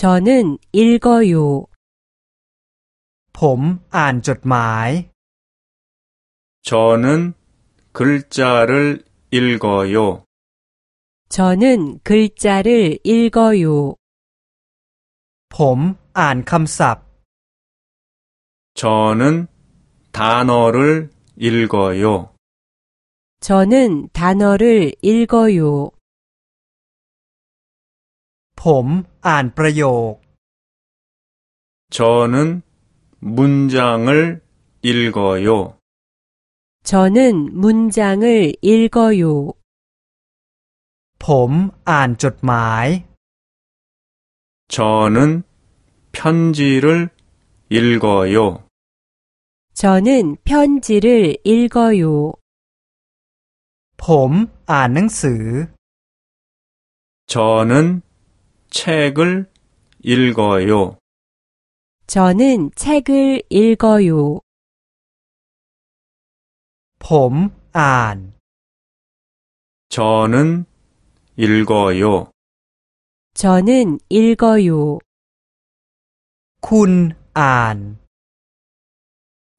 저는 읽어요. ผมอ่านจดหมาย 저는 글자를 읽어요. 저는 글자를 읽어요. ผมอ่านคำศัพท์ 저는 단어를 읽어요. 저는 단어를 읽어요. ผมอ่านประโยค 저는 문장을 읽어요. 저는 문장을 읽어요. ผมอ่านจดหมาย 저는 편지를 읽어요. 저는 편지를 읽어요. ผมอ่านหนังสือ 저는 책을 읽어요. 저는 책을 읽어요. ผมอ่าน 저는 읽어요. 저는 읽어요. คุณอ่าน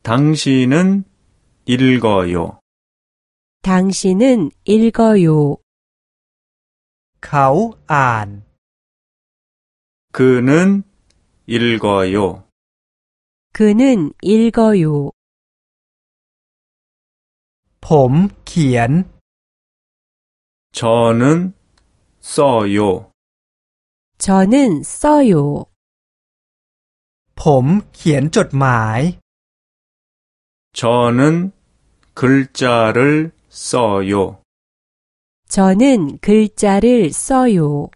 당신은 읽어요. 당신은 읽어요. เขาอ่าน 그는 읽어요. 그는 읽어요. ผมเขียน 저는 써요. 저는 써요. ผมเขียนจดหมาย 저는 글자를 써요. 저는 글자를 써요.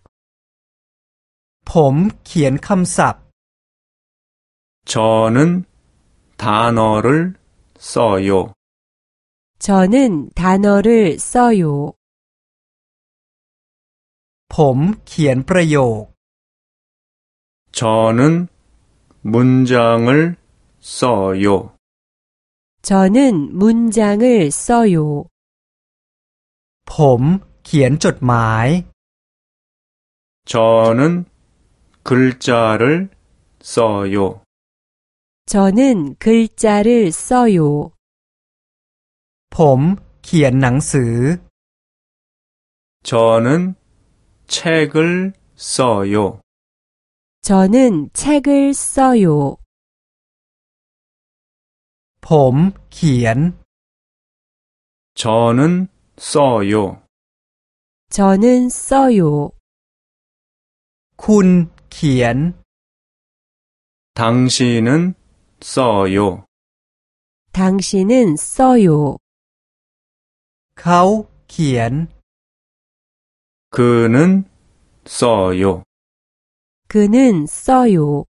ผมเขียนคำศัพท์ 저는 단어를 써요. 저는 단어를 써요. ผมเขียนประโยค 저는 문장을 써요. 저는 문장을 써요. ผมเขียนจดหมาย 저는 글자를 써요. 저는 글자를 써요. ผมเขียนหนังสือ 저는 책을 써요. 저는 책을 써요. ผมเขียน 저는 써요. 저는 써요. คุณ เขียน 당신은 써요. 당신은 써요. เขาเขียน 그는 써요. 그는 써요.